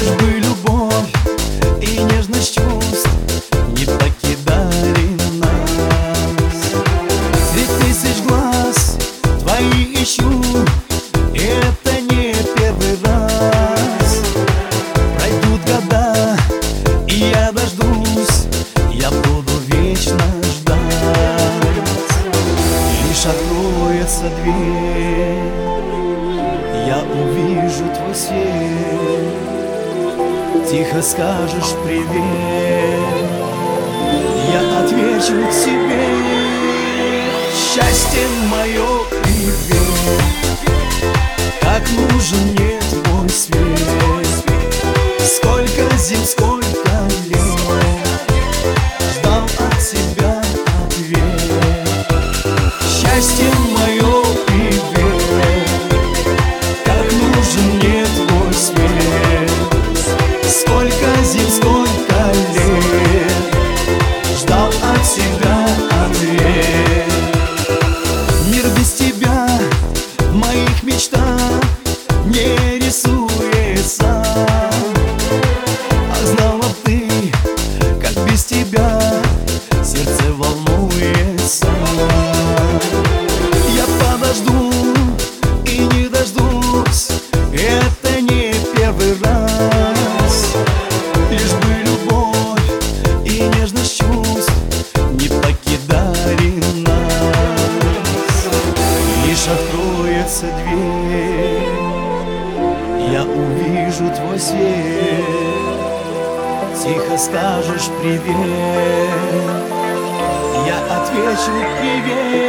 Лишь бы любовь и нежность чувств Не покидали нас. Ведь тысяч твои ищу это не первый раз. Пройдут года, и я дождусь Я буду вечно ждать. Лишь откроется дверь Я увижу скажут во сне Тихо скажешь привет. Я отвечу тебе. Счастье мое увижу твой свет. Тихо скажешь привет. Я отвечу привет.